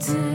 to